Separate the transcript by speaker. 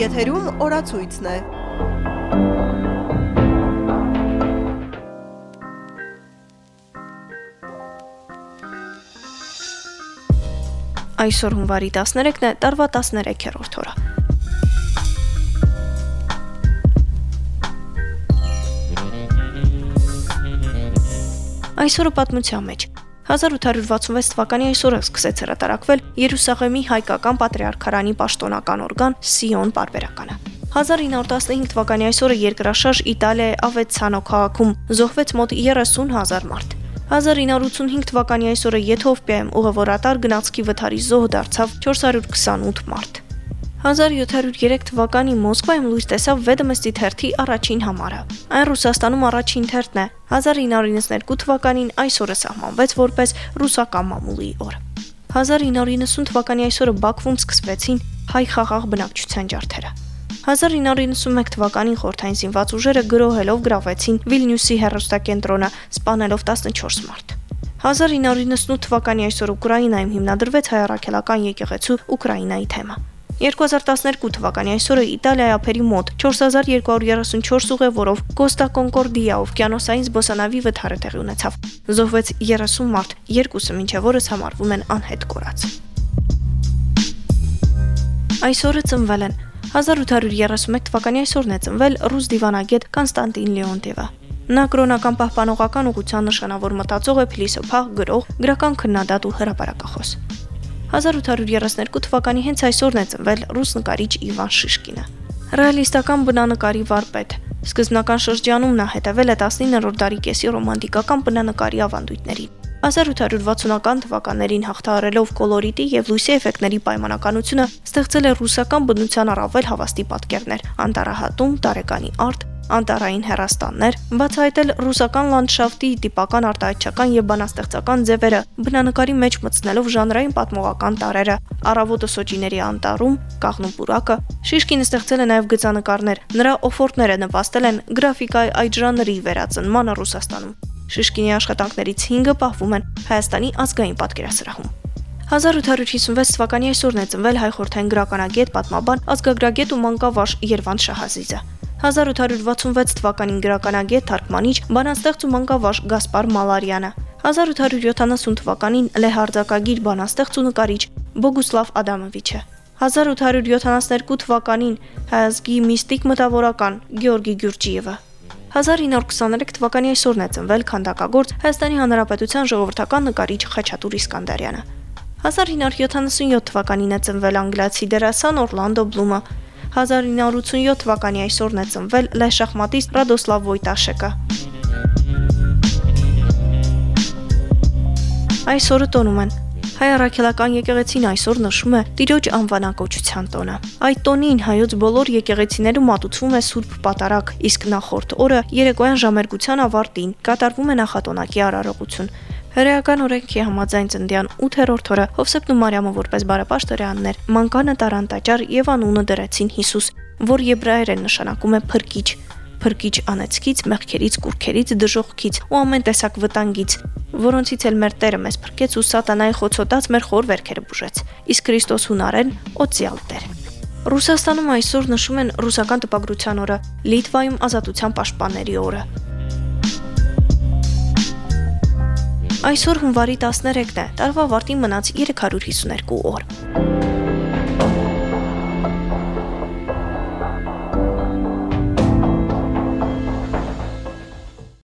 Speaker 1: Եթերում օրացույցն է։
Speaker 2: Այսօր հունվարի 13-ն է, տարվա 13-րդ օրը։ Այսօրը պատմության մեջ 1866 թվականի այսօրը սկսեց հրատարակվել Երուսաղեմի հայկական պատրիարքարանի պաշտոնական օրգան Սիոն պարբերականը։ 1915 թվականի այսօրը երկրաշարժ Իտալիայի Ավեցանո քաղաքում զոհվեց մոտ 30.000 մարդ։ 1985 թվականի այսօրը Եթովպիայում ուղևորատար գնացքի վթարի զոհ դարձավ 428 մարդ։ 1703 թվականի Մոսկվայում լույս տեսավ Վեդոմստի թերթի առաջին համարը։ Այն Ռուսաստանում առաջին թերթն է։ 1992 թվականին այսօրը սահմանվեց որպես ռուսական մամուլի օր։ 1990 թվականի այսօրը Բաքվում սկսվեցին հայ խաղաղ բնակչության ջարդերը։ 1991 թվականին խորթային զինված ուժերը գրոհելով գրավեցին Վիլնյուսի հերոստակենտրոնը, սպանելով 14 մարդ։ 1998 թվականի այսօր Ուկրաինայում հիմնադրվեց հայ առաքելական եկեղեցու Ուկրաինայի թեմա։ 2012 թվականի այսօրը Իտալիայի ափերի մոտ 4234 ուղևորով Կոստա Կոնկորդիա օվկիանոսային զբոսանավի վթարը տեղի ունեցավ։ Զոհվեց 30 մարդ, երկուսը մինչև օրս համարվում են անհետ կորած։ Այսօրը ծնվել են 1831 թվականի այսօրն է ծնվել ռուս դիվանագետ Կոնստանտին Լեոնտիևը։ Նա կրոնական պահպանողական ուղղության նշանավոր մտածող է, փիլիսոփա, գրող, գրական քննադատ ու հրապարակախոս։ 1832 թվականի հենց այսօրն է ծնվել ռուս նկարիչ Իվան Շիշկինը։ Ռեալիստական բնանկարի վարպետ։ Սկզբնական շրջանում նա հետևել է 19-րդ դարի կեսի ռոմանտիկական բնանկարի ավանդույթներին։ 1860-ական թվականներին հաղթահարելով կոլորիտի եւ լույսի էֆեկտների պայմանականությունը, ստեղծել է ռուսական բնության առավել հավաստի պատկերներ՝ անտարահատում, տարեկանի արտ, անտարային հերաստաններ, բացահայտել ռուսական լանդշաֆտի տիպական արտահայտչական եւ բանաստեղծական ձևերը, բնանկարի մեջ մտցնելով ժանրային պատմողական տարրերը, առավոտը սոճիների անտառում, կաղնու պուրակը, Շիշկինը ստեղծել է նաեւ գծանկարներ, նրա օֆորտները նպաստել են գրաֆիկայի այդ ժանրի վերածնմանը Ռուսաստանում։ Շիշկինի աշխատանքներից 5-ը պահվում են Հայաստանի ազգային պատկերասրահում։ 1856 թվականի այսօրն է ծնվել հայ խորթային գրականագետ, պատմաբան, ազգագրագետ ու մանկավարժ Երվանդ Շահազիզը։ 1866 թվականին գրականագետ, թարգմանիչ, բանաստեղծ ու մանկավարժ Գասպար Մալարյանը, 1870 թվականին լեհարձակագիր բանաստեղծ ու նկարիչ Բոգուսլավ Ադամովիչը, 1872 թվականին հայազգի միստիկ մտավորական Գեորգի Գյուրջիևը 1923 թվականի այսօրն է ծնվել քանդակագործ Հայաստանի Հանրապետության ժողովրդական նկարիչ Խաչատուր Իսկանդարյանը 1977 թվականին է ծնվել անգլիացի դերասան Օրլանդո Բլումը 1987 թվականի այսօրն է ծնվել լե շախմատիստ Ռադոսլավ Վոյտաշեկը։ Այսօրը տոնում են. Հայ առաքելական եկեղեցին այսօր նշում է Տիրոջ անվանակոչության տոնը։ Այդ տոնին հայոց բոլոր եկեղեցիներում մատուցվում է Սուրբ Պատարագ, իսկ նախորդ օրը երեկոյան ժամերգության ավարտին կատարվում է նախատոնակի արարողություն։ Հրեական օրենքի համաձայն ծնդյան 8-րդ օրը Հովսեփն ու Մարիամը որպես բարապաշտարյաններ մանկանը տարան տաճար եւ անունը դրեցին Հիսուս, որ եբրայերեն նշանակում է փրկիչ փրկիչ անեցքից, մեղքերից, կուրքերից, դժողքից ու ամեն տեսակ վտանգից, որոնցից էլ մեր Տերը մեզ փրկեց ու սատանայի խոցոտած մեր խոր վերքերը բուժեց։ Իսկ Քրիստոս հունարեն օծյալ Տեր։ Ռուսաստանում այսօր նշում են ռուսական տպագրության օրը, Լիտվայում ազատության պաշտպանների օրը։ Այսօր հունվարի 13-ն է, տարվա վարտին մնաց 352 օր։